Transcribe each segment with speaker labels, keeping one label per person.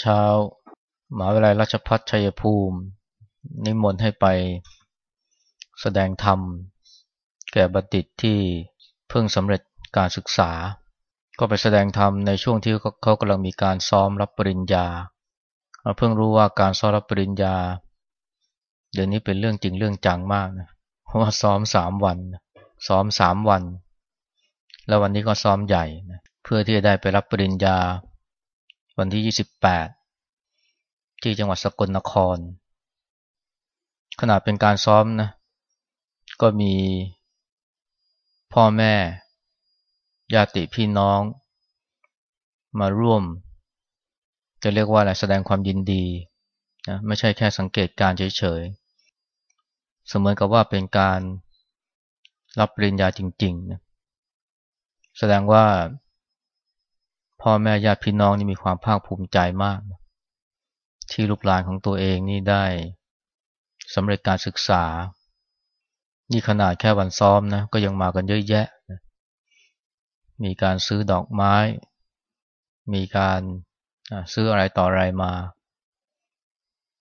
Speaker 1: เช้ามหาวิทยาลัยราชพัฒชัยภูมิ นิมนต์ให้ไปแสดงธรรม แก่บัณฑิตที่เพิ่งสำเร็จการศึกษา ก็ไปแสดงธรรมในช่วงที่เขากำลังมีการซ้อมรับปริญญาเพิ่งรู้ว่าการซ้อมรับปริญญา เดี๋ยวนี้เป็นเรื่องจริงเรื่องจังมากนะเพราะว่าซ้อมสามวันซ้อมสามวัน แล้ววันนี้ก็ซ้อมใหญ่นะเพื่อที่จะได้ไปรับปริญญา วันที่ 28 ที่จังหวัดสกลนครขณะเป็นการซ้อมนะ ก็มีพ่อแม่ญาติพี่น้อง มาร่วม จะเรียกว่าอะไรแสดงความยินดีนะไม่ใช่แค่สังเกตการเฉยๆ เสมือนกับว่าเป็นการรับปริญญาจริงๆนะแสดงว่า พ่อแม่ญาติพี่น้องนี่มีความภาคภูมิใจมาก ที่ลูกหลานของตัวเองนี่ได้สำเร็จการศึกษา นี่ขนาดแค่วันซ้อมนะก็ยังมากันเยอะแยะ มีการซื้อดอกไม้ มีการซื้ออะไรต่ออะไรมา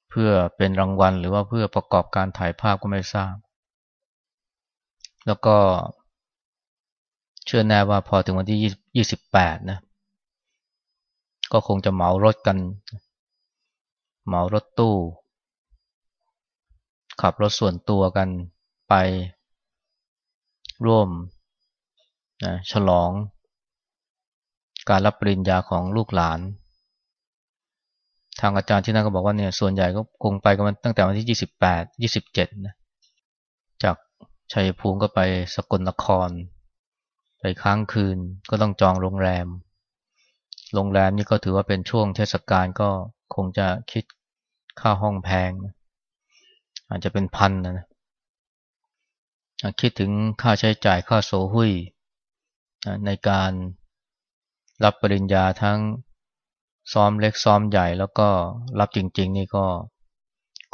Speaker 1: เพื่อเป็นรางวัลหรือว่าเพื่อประกอบการถ่ายภาพก็ไม่ทราบ แล้วก็เชื่อแน่ว่าพอถึงวันที่ 28 นะ ก็คงจะเหมารถกัน เหมารถตู้ ขับรถส่วนตัวกันไปร่วมนะฉลอง การรับปริญญาของลูกหลาน ทางอาจารย์ที่นั่นก็บอกว่าเนี่ยส่วนใหญ่ก็คงไปกันตั้งแต่วันที่ 28 27นะจากชัยภูมิก็ไปสกลนคร ไปค้างคืนก็ต้องจองโรงแรม โรงแรมนี่ก็ถือว่าเป็นช่วงเทศกาลก็คงจะคิดค่าห้องแพงอาจจะเป็นพันนะนะคิดถึงค่าใช้จ่ายค่าโซหุยในการรับปริญญาทั้งซ้อมเล็กซ้อมใหญ่แล้วก็รับจริง ๆ นี่ก็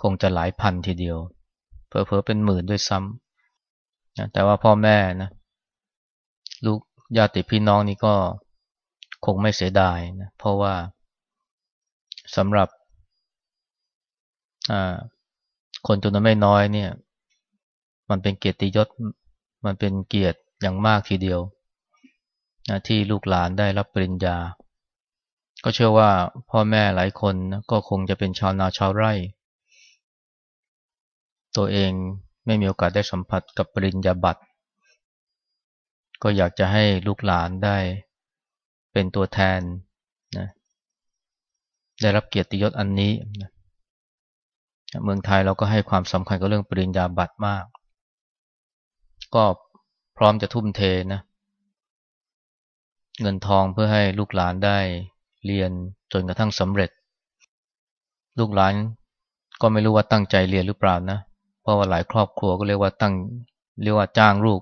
Speaker 1: คงจะหลายพันทีเดียวเพอเพอเป็นหมื่นด้วยซ้ำแต่ว่าพ่อแม่นะลูกญาติพี่น้องนี่ก็ คงไม่เสียดายนะเพราะว่าสำหรับคนจำนวนไม่น้อยเนี่ย มันเป็นเกียรติยศ มันเป็นเกียรติอย่างมากทีเดียวนะที่ลูกหลานได้รับปริญญา ก็เชื่อว่าพ่อแม่หลายคนก็คงจะเป็นชาวนาชาวไร่ ตัวเองไม่มีโอกาสได้สัมผัสกับปริญญาบัตรก็อยากจะให้ลูกหลานได้ เป็นตัวแทนนะได้รับเกียรติยศอันนี้นะเมืองไทยเราก็ให้ความสำคัญกับเรื่องปริญญาบัตรมาก ก็พร้อมจะทุ่มเทนะเงินทองเพื่อให้ลูกหลานได้เรียนจนกระทั่งสำเร็จ ลูกหลานก็ไม่รู้ว่าตั้งใจเรียนหรือเปล่านะ เพราะว่าหลายครอบครัวก็เรียกว่าตั้งเรียกว่าจ้างลูก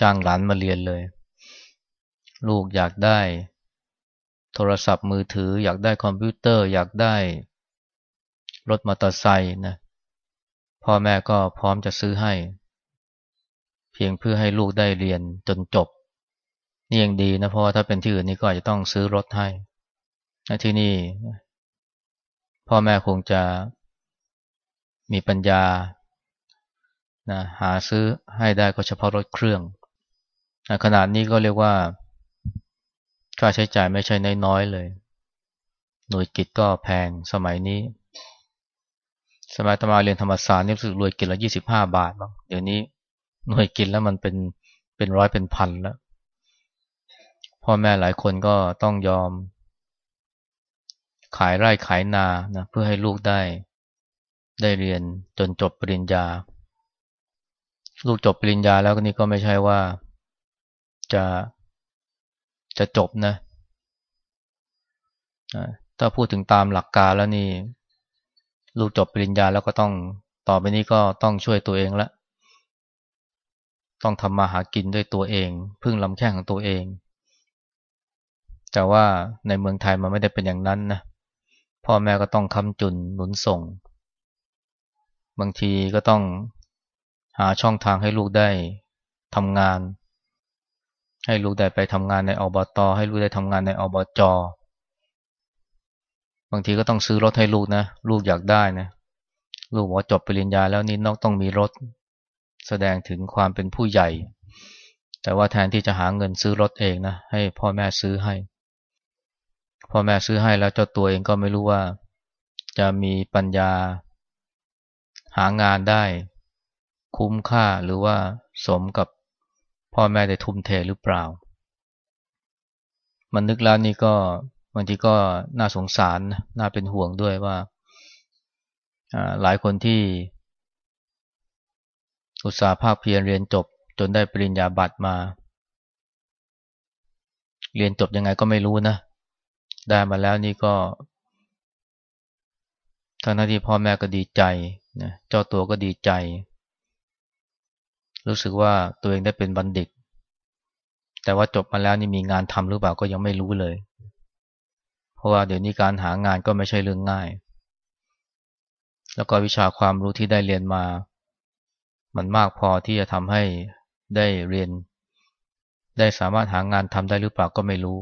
Speaker 1: จ้างหลานมาเรียนเลย ลูกอยากได้ โทรศัพท์มือถือ อยากได้คอมพิวเตอร์ อยากได้ รถมอเตอร์ไซค์นะพ่อแม่ก็พร้อมจะซื้อให้ เพียงเพื่อให้ลูกได้เรียนจนจบ นี่ยังดีนะเพราะว่าถ้าเป็นที่อื่นนี่ก็อาจจะต้องซื้อรถให้ที่นี่ พ่อแม่คงจะมีปัญญานะหาซื้อให้ได้ก็เฉพาะรถเครื่องขนาดนี้ก็เรียกว่า ค่าใช้จ่ายไม่ใช่น้อยๆเลย หน่วยกิจก็แพงสมัยนี้ สมัยตมาเรียนธรรมศาสตร์นี่รู้สึกรวยกิจละยี่สิบห้าบาทบ้างเดี๋ยวนี้หน่วยกิจแล้วมันเป็นเป็นร้อยเป็นพันแล้วพ่อแม่หลายคนก็ต้องยอม ขายไร่ขายนานะเพื่อให้ลูกได้ ได้เรียนจนจบปริญญา ลูกจบปริญญาแล้วก็นี่ก็ไม่ใช่ว่าจะ จะจบนะ ถ้าพูดถึงตามหลักการแล้วนี่ลูกจบปริญญาแล้วก็ต้องต่อไปนี้ก็ต้องช่วยตัวเองละ ต้องทำมาหากินด้วยตัวเอง พึ่งลำแข้งของตัวเอง แต่ว่าในเมืองไทยมันไม่ได้เป็นอย่างนั้นนะพ่อแม่ก็ต้องคำจุนหนุนส่ง บางทีก็ต้องหาช่องทางให้ลูกได้ทำงาน ให้ลูกได้ไปทำงานในอบตให้ลูกได้ทำงานในอบจบางทีก็ต้องซื้อรถให้ลูกนะ ลูกอยากได้นะลูกบอกจบปริญญาแล้วนี่นอกต้องมีรถ แสดงถึงความเป็นผู้ใหญ่ แต่ว่าแทนที่จะหาเงินซื้อรถเองนะให้พ่อแม่ซื้อให้ พ่อแม่ซื้อให้แล้วเจ้าตัวเองก็ไม่รู้ว่า จะมีปัญญา หางานได้ คุ้มค่าหรือว่าสมกับ พ่อแม่ได้ทุ่มเทหรือเปล่า มันนึกแล้วนี่ก็บางทีก็น่าสงสารน่าเป็นห่วงด้วยว่าหลายคนที่ อุตสาห์ภาคเพียรเรียนจบ จนได้ปริญญาบัตรมา เรียนจบยังไงก็ไม่รู้นะ ได้มาแล้วนี่ก็ทั้งหน้าที่พ่อแม่ก็ดีใจนะเจ้าตัวก็ดีใจ รู้สึกว่าตัวเองได้เป็นบัณฑิต แต่ว่าจบมาแล้วนี่มีงานทำหรือเปล่าก็ยังไม่รู้เลย เพราะว่าเดี๋ยวนี้การหางานก็ไม่ใช่เรื่องง่าย แล้วก็วิชาความรู้ที่ได้เรียนมา มันมากพอที่จะทำให้ได้เรียน ได้สามารถหางานทำได้หรือเปล่าก็ไม่รู้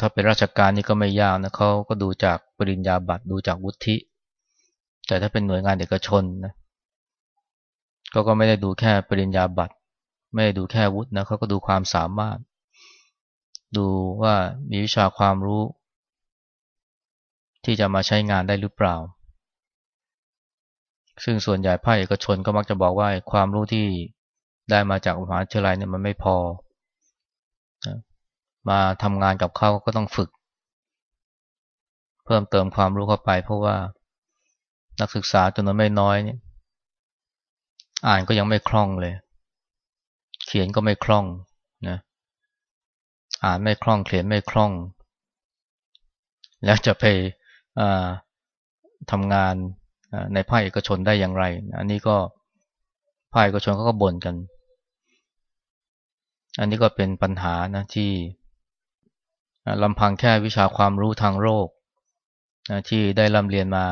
Speaker 1: ถ้าเป็นราชการนี่ก็ไม่ยากนะเขาก็ดูจากปริญญาบัตรดูจากวุฒิแต่ถ้าเป็นหน่วยงานเอกชนนะ ก็ก็ไม่ได้ดูแค่ปริญญาบัตรไม่ได้ดูแค่วุฒินะเขาก็ดูความสามารถ ดูว่ามีวิชาความรู้ ที่จะมาใช้งานได้หรือเปล่า ซึ่งส่วนใหญ่ภาคเอกชนก็มักจะบอกว่าความรู้ที่ได้มาจากมหาวิทยาลัยเนี่ยมันไม่พอ มาทำงานกับเขาก็ต้องฝึก เพิ่มเติมความรู้เข้าไปเพราะว่านักศึกษาจำนวนไม่น้อยเนี่ย อ่านก็ยังไม่คล่องเลย เขียนก็ไม่คล่องนะ อ่านไม่คล่องเขียนไม่คล่อง แล้วจะไปทำงานในภาคเอกชนได้อย่างไร อันนี้ก็ภาคเอกชนเขาก็บ่นกัน อันนี้ก็เป็นปัญหานะที่ลำพังแค่วิชาความรู้ทางโลกที่ได้ร่ำเรียนมา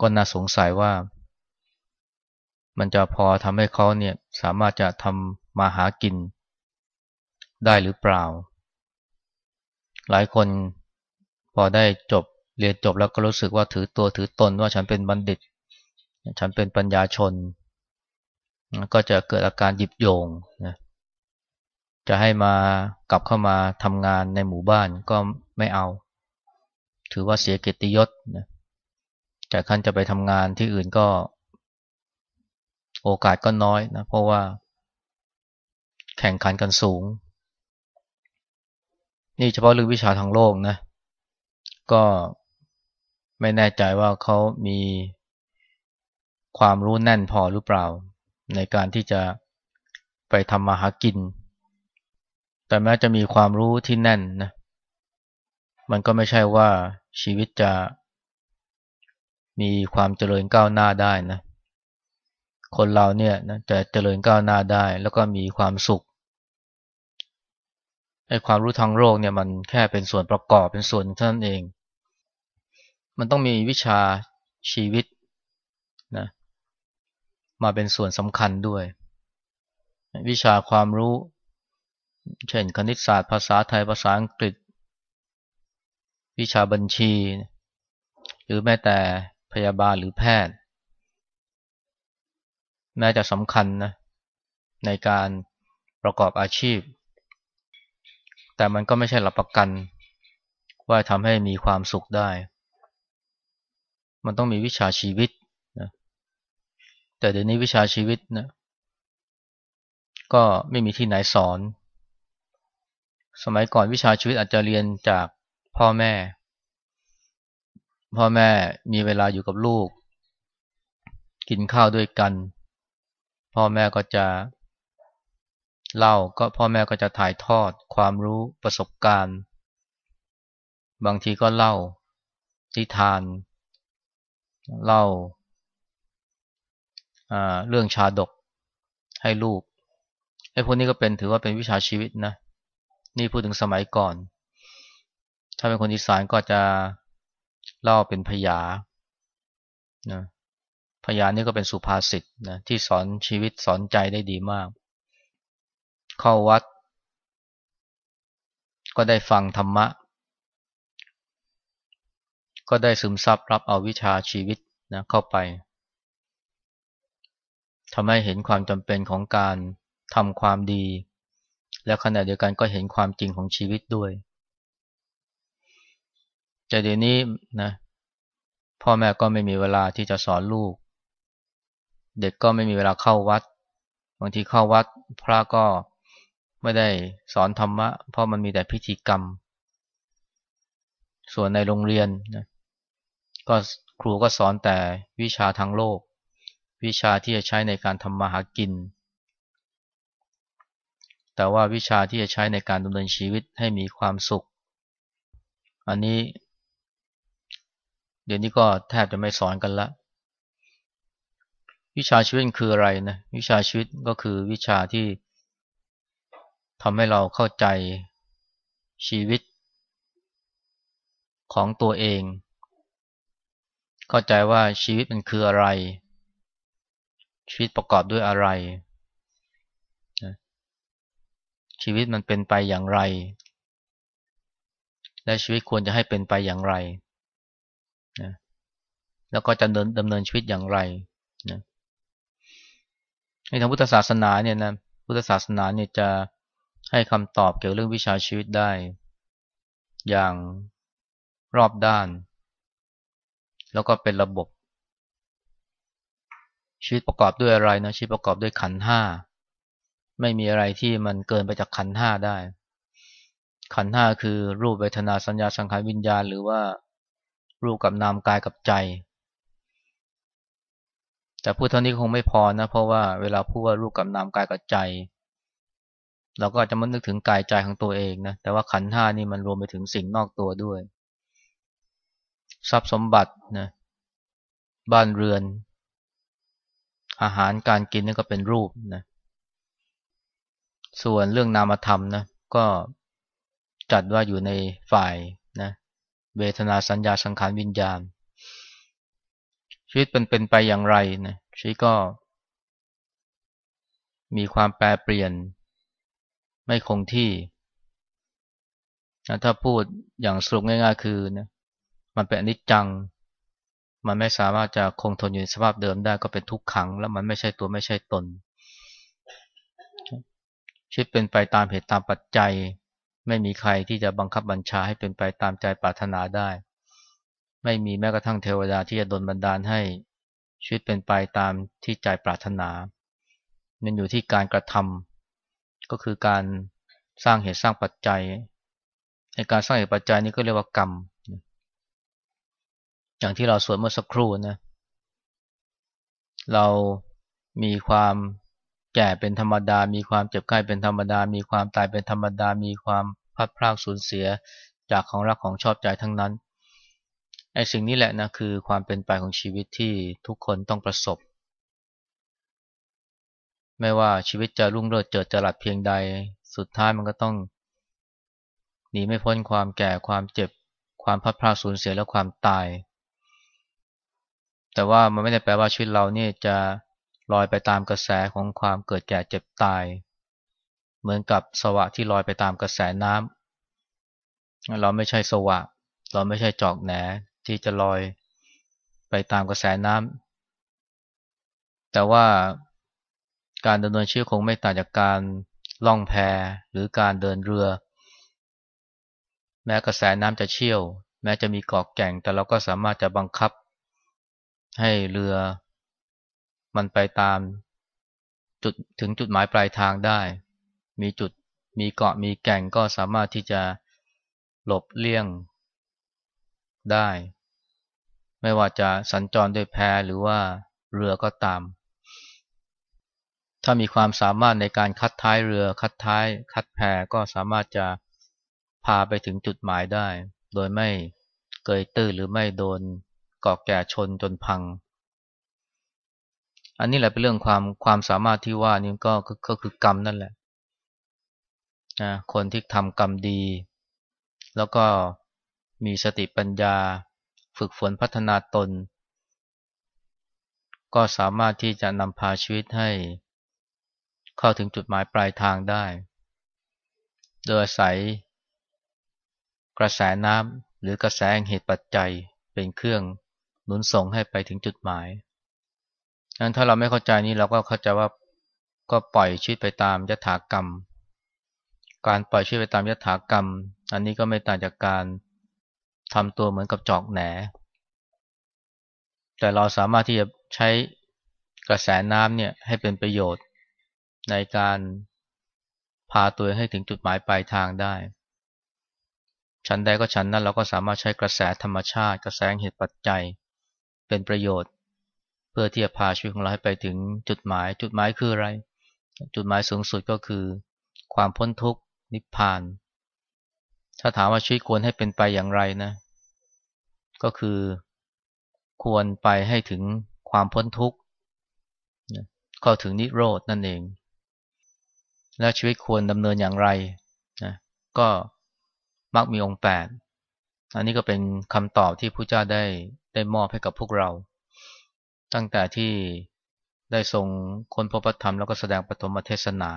Speaker 1: ก็น่าสงสัยว่า มันจะพอทำให้เขาเนี่ยสามารถจะทำมาหากิน ได้หรือเปล่า หลายคนพอได้จบเรียนจบแล้วก็รู้สึกว่าถือตัวถือตนว่าฉันเป็นบัณฑิต ฉันเป็นปัญญาชน ก็จะเกิดอาการหยิบโยงนะจะให้มากลับเข้ามาทำงานในหมู่บ้านก็ไม่เอา ถือว่าเสียเกียรติยศนะแต่ขั้นจะไปทำงานที่อื่นก็ โอกาสก็น้อยนะเพราะว่า แข่งขันกันสูง นี่เฉพาะเรื่องวิชาทางโลกนะ ก็ไม่แน่ใจว่าเขามีความรู้แน่นพอหรือเปล่า ในการที่จะไปทำมาหากิน แต่แม้จะมีความรู้ที่แน่นนะ มันก็ไม่ใช่ว่าชีวิตจะมีความเจริญก้าวหน้าได้นะ คนเราเนี่ยนะจะเจริญก้าวหน้าได้แล้วก็มีความสุขไอ้ความรู้ทางโลกเนี่ยมันแค่เป็นส่วนประกอบเป็นส่วนเท่านั้นเอง มันต้องมีวิชาชีวิตนะมาเป็นส่วนสำคัญด้วย วิชาความรู้ เช่นคณิตศาสตร์ภาษาไทยภาษาอังกฤษ วิชาบัญชี หรือแม้แต่พยาบาลหรือแพทย์ แม้จะสำคัญนะในการประกอบอาชีพ แต่มันก็ไม่ใช่หลักประกัน ว่าทำให้มีความสุขได้ มันต้องมีวิชาชีวิตนะแต่เดี๋ยวนี้วิชาชีวิตนะก็ไม่มีที่ไหนสอน สมัยก่อนวิชาชีวิตอาจจะเรียนจากพ่อแม่ พ่อแม่มีเวลาอยู่กับลูก กินข้าวด้วยกัน พ่อแม่ก็จะเล่าก็พ่อแม่ก็จะถ่ายทอดความรู้ประสบการณ์ บางทีก็เล่านิทาน เล่าเรื่องชาดกให้ลูกไอ้พวกนี้ก็เป็นถือว่าเป็นวิชาชีวิตนะ นี่พูดถึงสมัยก่อน ถ้าเป็นคนอีสานก็จะเล่าเป็นพยานะ พยานี่ก็เป็นสุภาษิตนะที่สอนชีวิตสอนใจได้ดีมาก เข้าวัด ก็ได้ฟังธรรมะ ก็ได้ซึมซับรับเอาวิชาชีวิตนะเข้าไปทำให้เห็นความจำเป็นของการทำความดี และขณะเดียวกันก็เห็นความจริงของชีวิตด้วยแต่เดี๋ยวนี้นะพ่อแม่ก็ไม่มีเวลาที่จะสอนลูก เด็กก็ไม่มีเวลาเข้าวัด บางทีเข้าวัด พระก็ไม่ได้สอนธรรมะ เพราะมันมีแต่พิธีกรรม ส่วนในโรงเรียนนะก็ครูก็สอนแต่วิชาทางโลก วิชาที่จะใช้ในการทำมาหากิน แต่ว่าวิชาที่จะใช้ในการดำเนินชีวิตให้มีความสุข อันนี้ เดี๋ยวนี้ก็แทบจะไม่สอนกันละ วิชาชีวิตคืออะไรนะวิชาชีวิตก็คือวิชาที่ทำให้เราเข้าใจชีวิตของตัวเอง เข้าใจว่าชีวิตมันคืออะไร ชีวิตประกอบด้วยอะไรชีวิตมันเป็นไปอย่างไร และชีวิตควรจะให้เป็นไปอย่างไรนะแล้วก็จะเดินดำเนินชีวิตอย่างไร ในทางพุทธศาสนาเนี่ยนะพุทธศาสนาเนี่ยจะให้คำตอบเกี่ยวเรื่องวิชาชีวิตได้ อย่างรอบด้าน แล้วก็เป็นระบบ ชีวิตประกอบด้วยอะไรนะชีวิตประกอบด้วยขันห้าไม่มีอะไรที่มันเกินไปจากขันห้าได้ ขันห้าคือรูปเวทนาสัญญาสังขารวิญญาณ หรือว่ารูปกับนามกายกับใจ แต่พูดเท่านี้คงไม่พอนะ เพราะว่าเวลาพูดว่ารูปกับนามกายกับใจ เราก็จะมันนึกถึงกายใจของตัวเองนะ แต่ว่าขันห้านี่มันรวมไปถึงสิ่งนอกตัวด้วย ทรัพย์สมบัตินะบ้านเรือน อาหารการกินนี่ก็เป็นรูปนะ ส่วนเรื่องนามธรรมนะ ก็จัดว่าอยู่ในฝ่ายนะเวทนาสัญญาสังขารวิญญาณ ชีวิตเป็นเป็นไปอย่างไรนะชีวิตก็ มีความแปรเปลี่ยน ไม่คงที่นะถ้าพูดอย่างสรุปง่าย ๆ คือนะมันเป็นอนิจจัง มันไม่สามารถจะคงทนอยู่ในสภาพเดิมได้ก็เป็นทุกขัง แล้วมันไม่ใช่ตัวไม่ใช่ตน ชีวิตเป็นไปตามเหตุตามปัจจัย ไม่มีใครที่จะบังคับบัญชาให้เป็นไปตามใจปรารถนาได้ ไม่มีแม้กระทั่งเทวดาที่จะดลบันดาลให้ชีวิตเป็นไปตามที่ใจปรารถนา มันอยู่ที่การกระทำก็คือการสร้างเหตุสร้างปัจจัยในการสร้างเหตุปัจจัยนี้ก็เรียกว่ากรรม อย่างที่เราสวดเมื่อสักครู่นะ เรามีความแก่เป็นธรรมดา มีความเจ็บไข้เป็นธรรมดา มีความตายเป็นธรรมดา มีความพัดพรากสูญเสียจากของรักของชอบใจทั้งนั้น ไอ้สิ่งนี้แหละนะคือความเป็นไปของชีวิตที่ทุกคนต้องประสบ ไม่ว่าชีวิตจะรุ่งเรืองเจิดจรัสเพียงใด สุดท้ายมันก็ต้องหนีไม่พ้นความแก่ความเจ็บ ความพัดพรากสูญเสียและความตาย แต่ว่ามันไม่ได้แปลว่าชีวิตเราเนี่ยจะลอยไปตามกระแสของความเกิดแก่เจ็บตาย เหมือนกับสวะที่ลอยไปตามกระแสน้ำเราไม่ใช่สวะ เราไม่ใช่จอกแหน ที่จะลอยไปตามกระแสน้ำแต่ว่าการดำเนินชีวิตคงไม่ต่างจากการล่องแพหรือการเดินเรือ แม้กระแสน้ำจะเชี่ยว แม้จะมีเกาะแก่ง แต่เราก็สามารถจะบังคับ ให้เรือ มันไปตามจุดถึงจุดหมายปลายทางได้ มีจุดมีเกาะมีแก่งก็สามารถที่จะหลบเลี่ยงได้ ไม่ว่าจะสัญจรด้วยแพหรือว่าเรือก็ตาม ถ้ามีความสามารถในการคัดท้ายเรือ คัดท้าย คัดแพก็สามารถจะพาไปถึงจุดหมายได้ โดยไม่เกยตื้อหรือไม่โดนเกาะแก่ชนจนพัง อันนี้แหละเป็นเรื่องความความสามารถที่ว่านี่ก็ก็คือกรรมนั่นแหละนะคนที่ทำกรรมดี แล้วก็มีสติปัญญา ฝึกฝนพัฒนาตน ก็สามารถที่จะนำพาชีวิตให้ เข้าถึงจุดหมายปลายทางได้ โดยอาศัย กระแสน้ำหรือกระแสเหตุปัจจัยเป็นเครื่องหนุนส่งให้ไปถึงจุดหมายงั้นถ้าเราไม่เข้าใจนี้เราก็เข้าใจว่าก็ปล่อยชีวิตไปตามยถากรรม การปล่อยชีวิตไปตามยถากรรม อันนี้ก็ไม่ต่างจากการ ทำตัวเหมือนกับจอกแหน แต่เราสามารถที่จะใช้กระแสน้ำเนี่ยให้เป็นประโยชน์ในการพาตัวให้ถึงจุดหมายปลายทางได้ฉันใดก็ฉันนั้นเราก็สามารถใช้กระแสธรรมชาติ กระแสเหตุปัจจัย เป็นประโยชน์ เพื่อที่จะพาชีวิตของเราให้ไปถึงจุดหมาย จุดหมายคืออะไร จุดหมายสูงสุดก็คือ ความพ้นทุกข์นิพพาน ถ้าถามว่าชีวิตควรให้เป็นไปอย่างไรนะ ก็คือควรไปให้ถึงความพ้นทุกข์เข้าถึงนิโรธนั่นเอง และชีวิตควรดำเนินอย่างไรนะก็มักมีองค์แปดอันนี้ก็เป็นคำตอบที่พระเจ้าได้ได้มอบให้กับพวกเรา ตั้งแต่ที่ได้ทรงคนพบธรรมแล้วก็แสดงปฐมเทศนา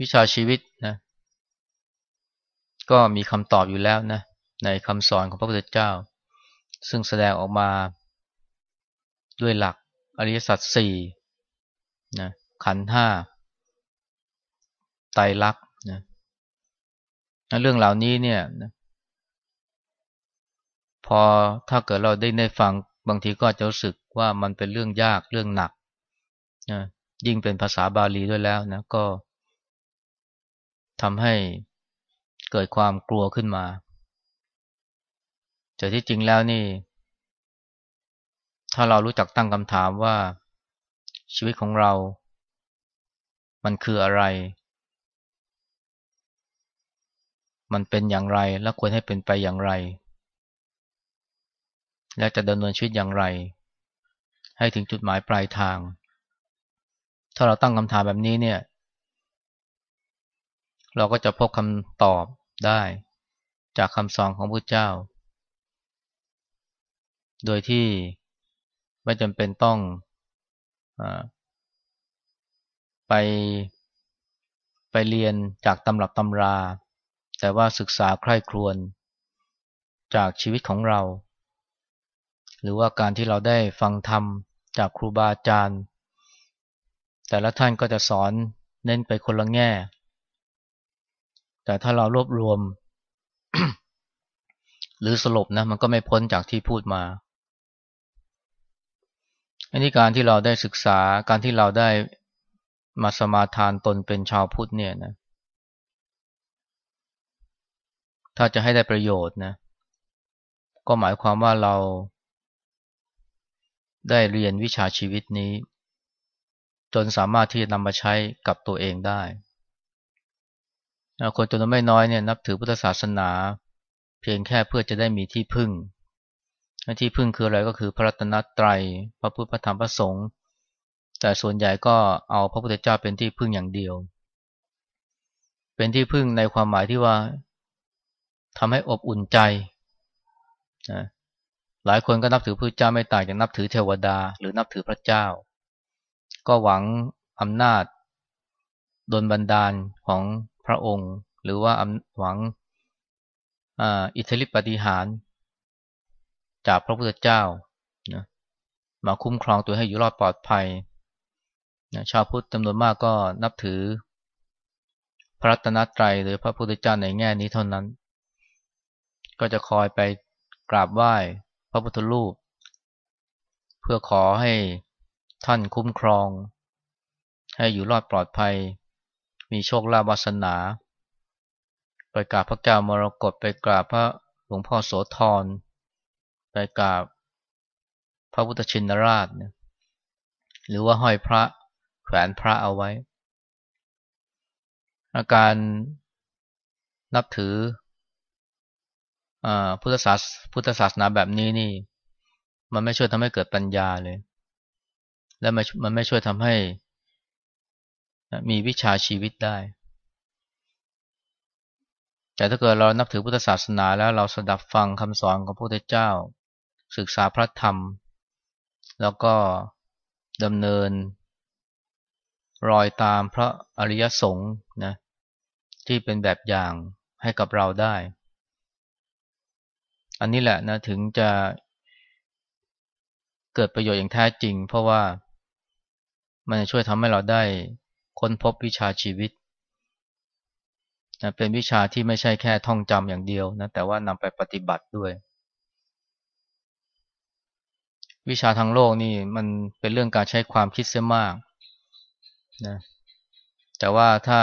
Speaker 1: วิชาชีวิตนะ ก็มีคำตอบอยู่แล้วนะในคำสอนของพระพุทธเจ้า ซึ่งแสดงออกมาด้วยหลักอริยสัจสี่นะขันห้าไตรลักษณ์นะเรื่องเหล่านี้เนี่ยนะพอถ้าเกิดเราได้ได้ฟังบางทีก็จะรู้สึกว่ามันเป็นเรื่องยากเรื่องหนักนะยิ่งเป็นภาษาบาลีด้วยแล้วนะก็ทำให้ เกิดความกลัวขึ้นมาแต่ที่จริงแล้วนี่ ถ้าเรารู้จักตั้งคำถามว่าชีวิตของเรา มันคืออะไร มันเป็นอย่างไรและควรให้เป็นไปอย่างไร และจะดำเนินชีวิตอย่างไร ให้ถึงจุดหมายปลายทาง ถ้าเราตั้งคำถามแบบนี้เนี่ย เราก็จะพบคำตอบได้จากคำสอนของพระเจ้า โดยที่ไม่จำเป็นต้องไปไปเรียนจากตำรับตำรา แต่ว่าศึกษาใคร่ครวญจากชีวิตของเรา หรือว่าการที่เราได้ฟังธรรมจากครูบาอาจารย์ แต่ละท่านก็จะสอนเน้นไปคนละแง่ แต่ถ้าเรารวบรวม หรือสรุปนะ มันก็ไม่พ้นจากที่พูดมาอันนี้การที่เราได้ศึกษาการที่เราได้มาสมาทานตนเป็นชาวพุทธเนี่ยนะ ถ้าจะให้ได้ประโยชน์นะ ก็หมายความว่าเราได้เรียนวิชาชีวิตนี้ จนสามารถที่จะนำมาใช้กับตัวเองได้ คนจำนวนไม่น้อยเนี่ยนับถือพุทธศาสนา เพียงแค่เพื่อจะได้มีที่พึ่งที่พึ่งคืออะไรก็คือพระรัตนตรัยพระพุทธธรรมพระสงฆ์แต่ส่วนใหญ่ก็เอาพระพุทธเจ้าเป็นที่พึ่งอย่างเดียว เป็นที่พึ่งในความหมายที่ว่าทำให้อบอุ่นใจนะหลายคนก็นับถือพระเจ้าไม่ต่างจากนับถือเทวดา หรือนับถือพระเจ้า ก็หวังอำนาจ โดลบันดาลของ พระองค์ หรือว่าหวังอิทธิฤทธิปฏิหารจากพระพุทธเจ้านะมาคุ้มครองตัวให้อยู่รอดปลอดภัยนะชาวพุทธจำนวนมากก็นับถือ พระรัตนตรัยหรือพระพุทธเจ้าในแง่นี้เท่านั้น ก็จะคอยไปกราบไหว้พระพุทธรูป เพื่อขอให้ท่านคุ้มครอง ให้อยู่รอดปลอดภัย มีโชคลาภวาสนา ไปกราบพระเจ้ามรกตไปกราบพระหลวงพ่อโสธรไปกราบพระพุทธชินราชเนี่ยหรือว่าห้อยพระแขวนพระเอาไว้ อาการนับถืออพุทธศาสพุทธศาสนาแบบนี้นี่ มันไม่ช่วยทำให้เกิดปัญญาเลย และมันไม่ช่วยทำให้ มีวิชาชีวิตได้ แต่ถ้าเกิดเรานับถือพุทธศาสนาแล้วเราสดับฟังคำสอนของพระพุทธเจ้า ศึกษาพระธรรม แล้วก็ดำเนิน รอยตามพระอริยสงฆ์นะที่เป็นแบบอย่างให้กับเราได้ อันนี้แหละนะถึงจะเกิดประโยชน์อย่างแท้จริง เพราะว่ามันจะช่วยทำให้เราได้ ค้นพบวิชาชีวิตนะเป็นวิชาที่ไม่ใช่แค่ท่องจำอย่างเดียวนะแต่ว่านำไปปฏิบัติด้วย วิชาทางโลกนี่มันเป็นเรื่องการใช้ความคิดเสียมากนะแต่ว่าถ้า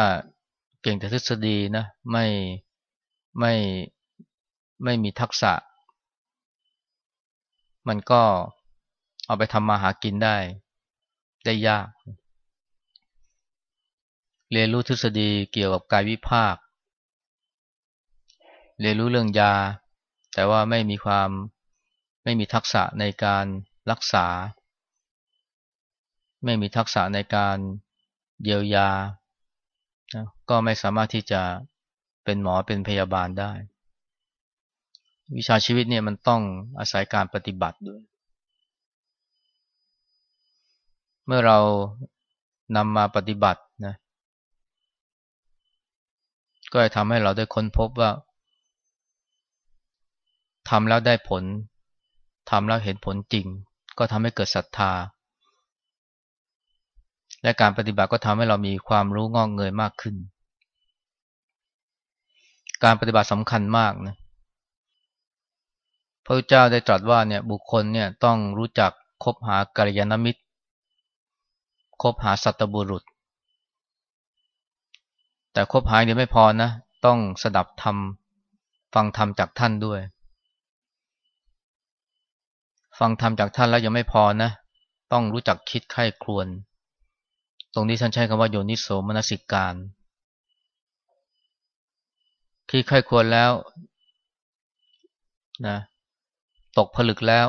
Speaker 1: เก่งแต่ทฤษฎีนะไม่ไม่ไม่มีทักษะ มันก็เอาไปทำมาหากินได้ ได้ยากเเรียนรู้ทฤษฎีเกี่ยวกับกายวิภาค เรียนรู้เรื่องยา แต่ว่าไม่มีความไม่มีทักษะในการรักษา ไม่มีทักษะในการเยียวยา ก็ไม่สามารถที่จะเป็นหมอเป็นพยาบาลได้ วิชาชีวิตเนี่ยมันต้องอาศัยการปฏิบัติด้วย เมื่อเรานำมาปฏิบัตินะ ก็จะทำให้เราได้ค้นพบว่าทำแล้วได้ผลทำแล้วเห็นผลจริง ก็ทำให้เกิดศรัทธา และการปฏิบัติก็ทำให้เรามีความรู้งอกเงยมากขึ้น การปฏิบัติสำคัญมากนะพระเจ้าได้ตรัสว่าเนี่ยบุคคลเนี่ยต้องรู้จักคบหากัลยาณมิตรคบหาสัตบุรุษ แต่คบหาเดียวไม่พอนะ ต้องสดับธรรมฟังธรรมจากท่านด้วย ฟังธรรมจากท่านแล้วยังไม่พอนะ ต้องรู้จักคิดไข้ครวน ตรงนี้ท่านใช้คำว่าโยนิโสมนสิการที่ใครควรแล้วนะตกผลึกแล้ว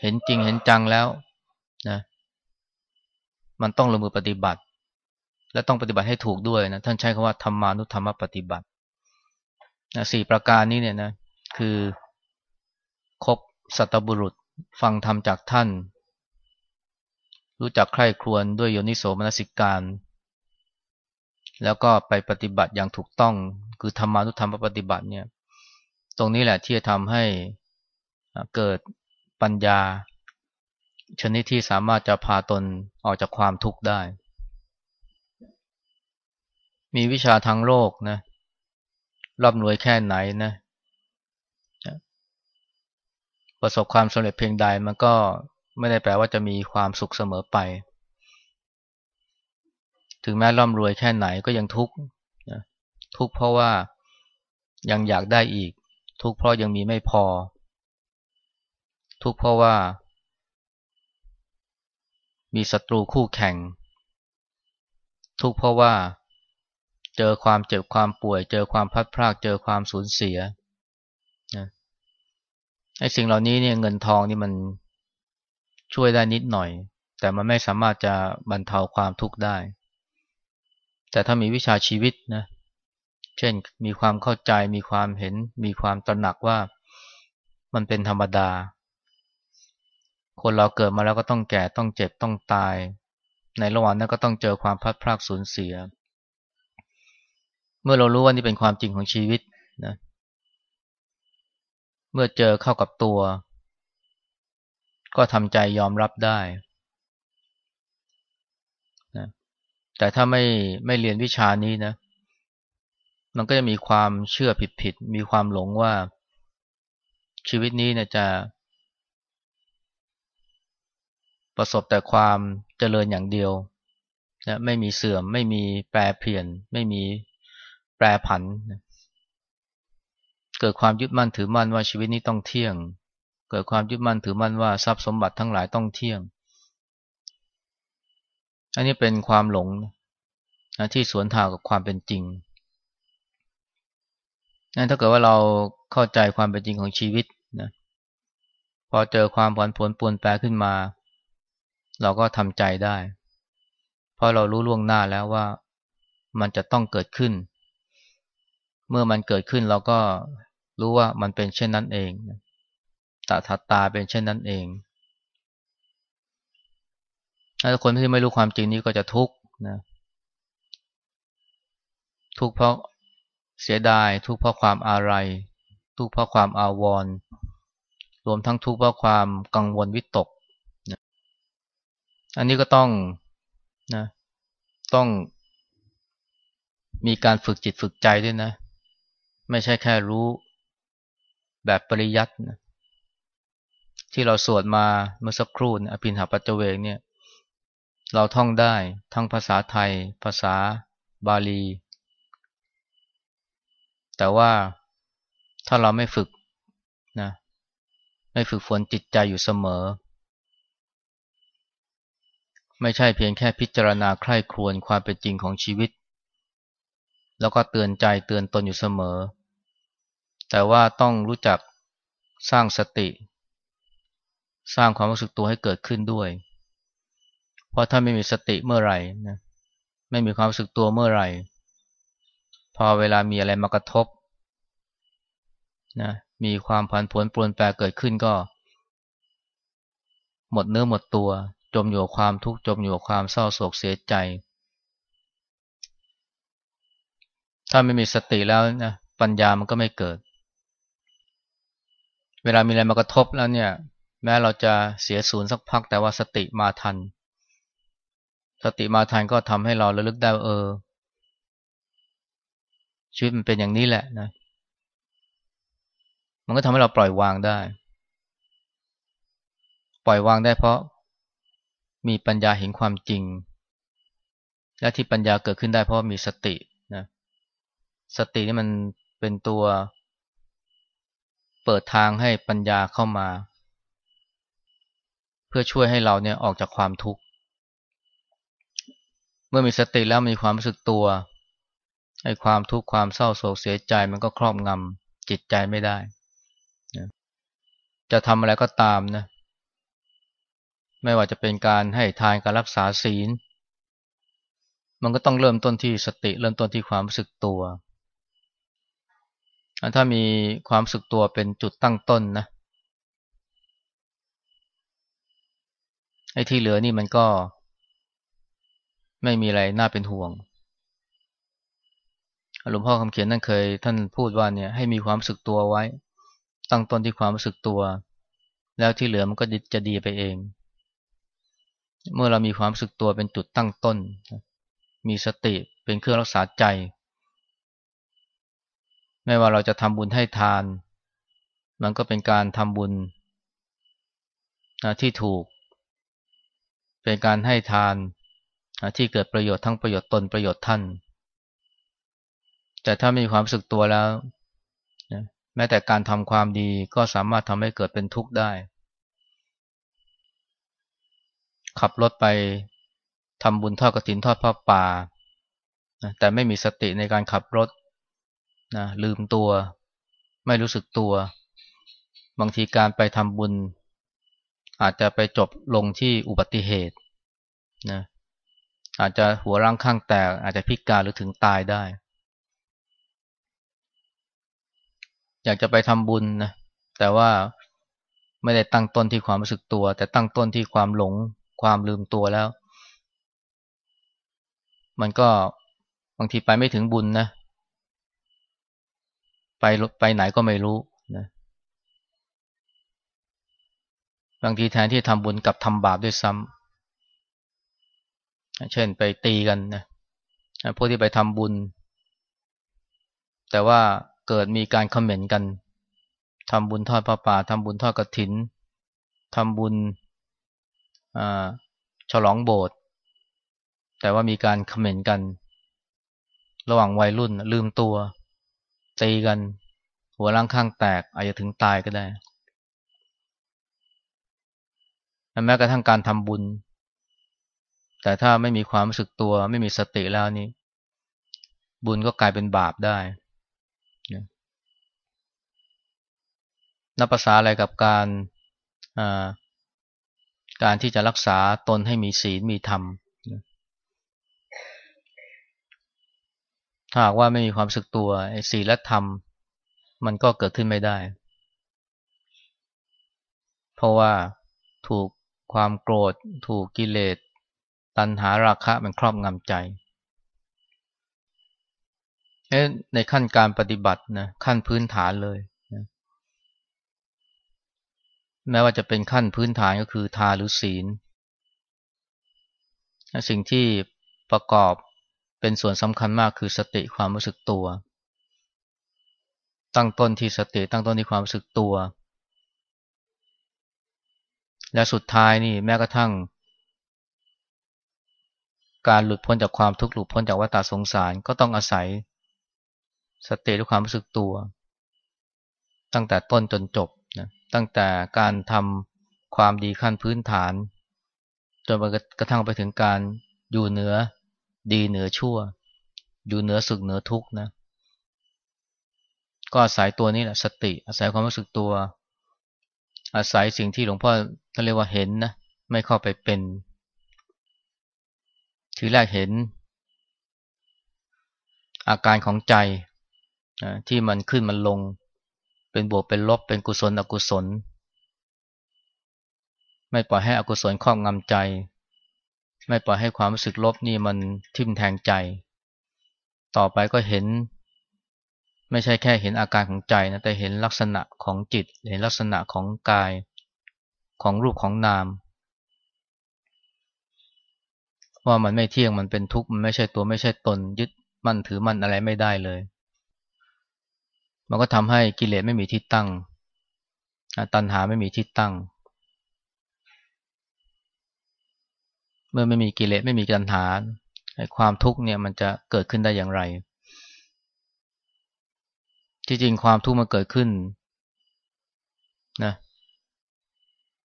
Speaker 1: เห็นจริงเห็นจังแล้วนะมันต้องลงมือปฏิบัติ และต้องปฏิบัติให้ถูกด้วยนะท่านใช้คำว่าธรรมานุธรรมปฏิบัตินะสี่ประการนี้เนี่ยนะคือคบสัตบุรุษฟังธรรมจากท่าน รู้จักใคร่ครวญด้วยโยนิโสมนสิการ แล้วก็ไปปฏิบัติอย่างถูกต้อง คือธรรมานุธรรมปฏิบัติเนี่ย ตรงนี้แหละที่จะทำให้เกิดปัญญา ชนิดที่สามารถจะพาตนออกจากความทุกข์ได้ มีวิชาทางโลกนะร่ำรวยแค่ไหนนะ ประสบความสำเร็จเพียงใดมันก็ไม่ได้แปลว่าจะมีความสุขเสมอไป ถึงแม้ร่ำรวยแค่ไหนก็ยังทุกข์ทุกข์เพราะว่ายังอยากได้อีก ทุกข์เพราะยังมีไม่พอ ทุกข์เพราะว่า มีศัตรูคู่แข่ง ทุกข์เพราะว่า เจอความเจ็บความป่วย เจอความพัดพรากเจอความสูญเสียไอ้สิ่งเหล่านี้เนี่ยเงินทองนี่มันช่วยได้นิดหน่อย แต่มันไม่สามารถจะบรรเทาความทุกข์ได้ แต่ถ้ามีวิชาชีวิตนะเช่นมีความเข้าใจมีความเห็น มีความตระหนักว่ามันเป็นธรรมดา คนเราเกิดมาแล้วก็ต้องแก่ต้องเจ็บต้องตาย ในระหว่างนั้นก็ต้องเจอความพัดพรากสูญเสีย เมื่อเรารู้ว่านี่เป็นความจริงของชีวิตนะเมื่อเจอเข้ากับตัว ก็ทำใจยอมรับได้นะแต่ถ้าไม่ไม่เรียนวิชานี้นะ มันก็จะมีความเชื่อผิดๆมีความหลงว่าชีวิตนี้เนี่ยจะ ประสบแต่ความเจริญอย่างเดียวนะไม่มีเสื่อม ไม่มีแปรเปลี่ยน ไม่มี แปรผัน เกิดความยึดมั่นถือมั่นว่าชีวิตนี้ต้องเที่ยง เกิดความยึดมั่นถือมั่นว่าทรัพย์สมบัติทั้งหลายต้องเที่ยง อันนี้เป็นความหลงนะที่สวนทางกับความเป็นจริงนั่นถ้าเกิดว่าเราเข้าใจความเป็นจริงของชีวิตนะพอเจอความผันผวนปวนแปรขึ้นมา เราก็ทำใจได้ เพราะเรารู้ล่วงหน้าแล้วว่ามันจะต้องเกิดขึ้น มื่อมันเกิดขึ้นเราก็รู้ว่ามันเป็นเช่นนั้นเองนะตถัตตาเป็นเช่นนั้นเอง ถ้าคนที่ไม่รู้ความจริงนี้ก็จะทุกข์นะทุกข์เพราะเสียดาย ทุกข์เพราะความอาลัยทุกข์เพราะความอาวรณ์รวมทั้งทุกข์เพราะความกังวลวิตกนะอันนี้ก็ต้องนะต้องมีการฝึกจิตฝึกใจด้วยนะ ไม่ใช่แค่รู้แบบปริยัตินะที่เราสวดมาเมื่อสักครู่อภินหาปัจเจเวกเนี่ย เราท่องได้ทั้งภาษาไทย ภาษาบาลี แต่ว่าถ้าเราไม่ฝึกนะไม่ฝึกฝนจิตใจอยู่เสมอ ไม่ใช่เพียงแค่พิจารณาใคร่ครวญความเป็นจริงของชีวิต แล้วก็เตือนใจเตือนตนอยู่เสมอ แต่ว่าต้องรู้จักสร้างสติ สร้างความรู้สึกตัวให้เกิดขึ้นด้วย เพราะถ้าไม่มีสติเมื่อไหร่นะไม่มีความรู้สึกตัวเมื่อไหร่ พอเวลามีอะไรมากระทบนะมีความผันผวนปรวนแปรเกิดขึ้นก็ หมดเนื้อหมดตัว จมอยู่กับความทุกข์จมอยู่กับความเศร้าโศกเสียใจ ถ้าไม่มีสติแล้วนะปัญญามันก็ไม่เกิด เวลามีอะไรมากระทบแล้วเนี่ย แม้เราจะเสียศูนย์สักพัก แต่ว่าสติมาทัน สติมาทันก็ทำให้เราระลึกได้เออ ชีวิตมันเป็นอย่างนี้แหละนะมันก็ทำให้เราปล่อยวางได้ ปล่อยวางได้เพราะมีปัญญาเห็นความจริง และที่ปัญญาเกิดขึ้นได้เพราะมีสติ สตินี่มันเป็นตัว เปิดทางให้ปัญญาเข้ามา เพื่อช่วยให้เราเนี่ยออกจากความทุกข์ เมื่อมีสติแล้วมีความรู้สึกตัวให้ความทุกข์ความเศร้าโศกเสียใจมันก็ครอบงำจิตใจไม่ได้จะทำอะไรก็ตามนะไม่ว่าจะเป็นการให้ทานการรักษาศีล มันก็ต้องเริ่มต้นที่สติเริ่มต้นที่ความรู้สึกตัว ถ้ามีความสึกตัวเป็นจุดตั้งต้นนะไอ้ที่เหลือนี่มันก็ ไม่มีอะไรน่าเป็นห่วงหลวงพ่อคำเขียนนั่นเคย ท่านพูดว่าเนี่ยให้มีความสึกตัวไว้ ตั้งต้นที่ความสึกตัว แล้วที่เหลือมันก็จะดีไปเอง เมื่อเรามีความสึกตัวเป็นจุดตั้งต้น มีสติเป็นเครื่องรักษาใจ ไม่ว่าเราจะทำบุญให้ทาน มันก็เป็นการทำบุญที่ถูก เป็นการให้ทานที่เกิดประโยชน์ทั้งประโยชน์ตนประโยชน์ท่าน แต่ถ้ามีความรู้สึกตัวแล้ว แม้แต่การทำความดีก็สามารถทำให้เกิดเป็นทุกข์ได้ ขับรถไปทำบุญทอดกระถินทอดผ้าป่า แต่ไม่มีสติในการขับรถ นะลืมตัว ไม่รู้สึกตัว บางทีการไปทำบุญ อาจจะไปจบลงที่อุบัติเหตุนะอาจจะหัวร่างข้างแตก อาจจะพิการหรือถึงตายได้ อยากจะไปทำบุญนะแต่ว่าไม่ได้ตั้งต้นที่ความรู้สึกตัว แต่ตั้งต้นที่ความหลงความลืมตัวแล้ว มันก็บางทีไปไม่ถึงบุญนะ ไปไปไหนก็ไม่รู้นะบางทีแทนที่ทำบุญกับทำบาปด้วยซ้ำเช่นไปตีกันนะพวกที่ไปทำบุญ แต่ว่าเกิดมีการคอมเมนต์กันทำบุญทอดพระป่าทำบุญทอดกระถินทำบุญฉลองโบสถ์แต่ว่ามีการคอมเมนต์กัน ระหว่างวัยรุ่นลืมตัว ตีกัน หัวร่างข้างแตก อาจจะถึงตายก็ได้แม้กระทั่งการทำบุญ แต่ถ้าไม่มีความรู้สึกตัว ไม่มีสติแล้วนี่บุญก็กลายเป็นบาปได้นับภาษาอะไรกับการการที่จะรักษาตนให้มีศีลมีธรรม ถ้าหากว่าไม่มีความสึกตัวไอ้ศีลและธรรม มันก็เกิดขึ้นไม่ได้ เพราะว่าถูกความโกรธ ถูกกิเลส ตัณหาราคะมันครอบงำใจในขั้นการปฏิบัตินะขั้นพื้นฐานเลยนะแม้ว่าจะเป็นขั้นพื้นฐานก็คือทาหรือศีล สิ่งที่ประกอบ เป็นส่วนสำคัญมากคือสติความรู้สึกตัว ตั้งต้นที่สติตั้งต้นที่ความรู้สึกตัว และสุดท้ายนี่แม้กระทั่ง การหลุดพ้นจากความทุกข์หลุดพ้นจากวัฏสงสารก็ต้องอาศัย สติด้วยความรู้สึกตัว ตั้งแต่ต้นจนจบนะตั้งแต่การทำความดีขั้นพื้นฐานจนกระทั่งไปถึงการอยู่เหนือ ดีเหนือชั่ว อยู่เหนือสุขเหนือทุกนะ ก็อาศัยตัวนี้แหละสติ อาศัยความรู้สึกตัว อาศัยสิ่งที่หลวงพ่อท่านเรียกว่าเห็นนะ ไม่เข้าไปเป็น ทีแรกเห็น อาการของใจที่มันขึ้นมันลง เป็นบวกเป็นลบเป็นกุศลอกุศล ไม่ปล่อยให้อกุศลครอบงำใจ ไม่ปล่อยให้ความรู้สึกลบนี่มันทิ่มแทงใจ ต่อไปก็เห็น ไม่ใช่แค่เห็นอาการของใจนะแต่เห็นลักษณะของจิต เห็นลักษณะของกายของรูปของนาม ว่ามันไม่เที่ยงมันเป็นทุกข์มันไม่ใช่ตัวไม่ใช่ตนยึดมั่นถือมั่นอะไรไม่ได้เลย มันก็ทำให้กิเลสไม่มีที่ตั้งตัณหาไม่มีที่ตั้ง เมื่อไม่มีกิเลสไม่มีตัณหาความทุกข์เนี่ยมันจะเกิดขึ้นได้อย่างไร ที่จริงความทุกข์มันเกิดขึ้นนะ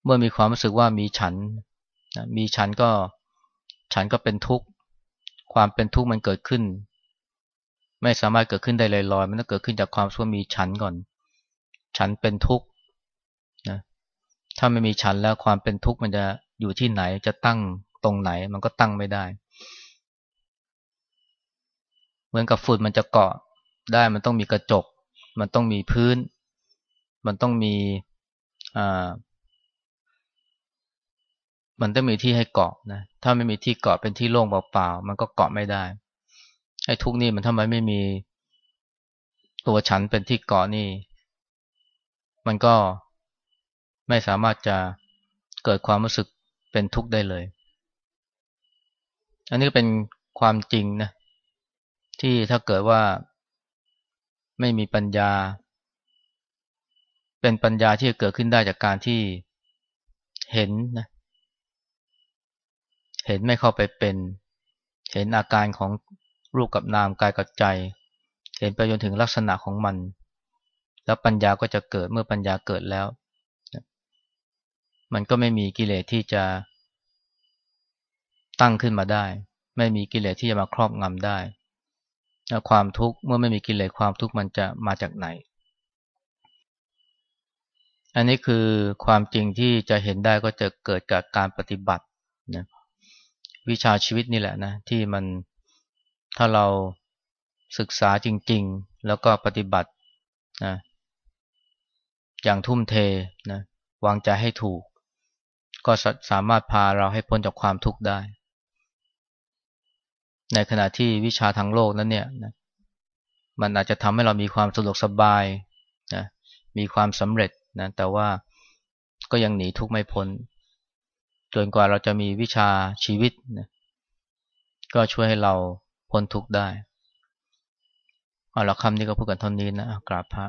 Speaker 1: เมื่อมีความรู้สึกว่ามีฉันนะมีฉันก็ฉันก็เป็นทุกข์ ความเป็นทุกข์มันเกิดขึ้น ไม่สามารถเกิดขึ้นได้ลอยๆมันต้องเกิดขึ้นจากความส่วมีฉันก่อน ฉันเป็นทุกข์นะถ้าไม่มีฉันแล้วความเป็นทุกข์มันจะอยู่ที่ไหนจะตั้ง ตรงไหน มันก็ตั้งไม่ได้ เหมือนกับฝุ่นมันจะเกาะได้มันต้องมีกระจก มันต้องมีพื้น มันต้องมีอ่ามันต้องมีที่ให้เกาะนะถ้าไม่มีที่เกาะเป็นที่โล่งเปล่าๆมันก็เกาะไม่ได้ไอ้ทุกนี่มันทำไมไม่มีตัวฉันเป็นที่เกาะนี่ มันก็ไม่สามารถจะเกิดความรู้สึกเป็นทุกข์ได้เลย อันนี้ก็เป็นความจริงนะที่ถ้าเกิดว่าไม่มีปัญญา เป็นปัญญาที่จะเกิดขึ้นได้จากการที่เห็นนะเห็นไม่เข้าไปเป็น เห็นอาการของรูปกับนามกายกับใจ เห็นไปจนถึงลักษณะของมัน แล้วปัญญาก็จะเกิดเมื่อปัญญาเกิดแล้ว มันก็ไม่มีกิเลสที่จะ ตั้งขึ้นมาได้ ไม่มีกิเลสที่จะมาครอบงำได้แล้วความทุกข์เมื่อไม่มีกิเลสความทุกข์มันจะมาจากไหน อันนี้คือความจริงที่จะเห็นได้ก็จะเกิดจากการปฏิบัตินะวิชาชีวิตนี่แหละนะที่มันถ้าเราศึกษาจริง ๆ แล้วก็ปฏิบัตินะอย่างทุ่มเทนะวางใจให้ถูก ก็สามารถพาเราให้พ้นจากความทุกข์ได้ ในขณะที่วิชาทางโลกนั้นเนี่ยนะมันอาจจะทำให้เรามีความสะดวกสบายนะมีความสำเร็จนะแต่ว่าก็ยังหนีทุกข์ไม่พ้นจนกว่าเราจะมีวิชาชีวิตนะก็ช่วยให้เราพ้นทุกข์ได้เอาละคำนี้ก็พูดกันเท่านี้นะกราบพระ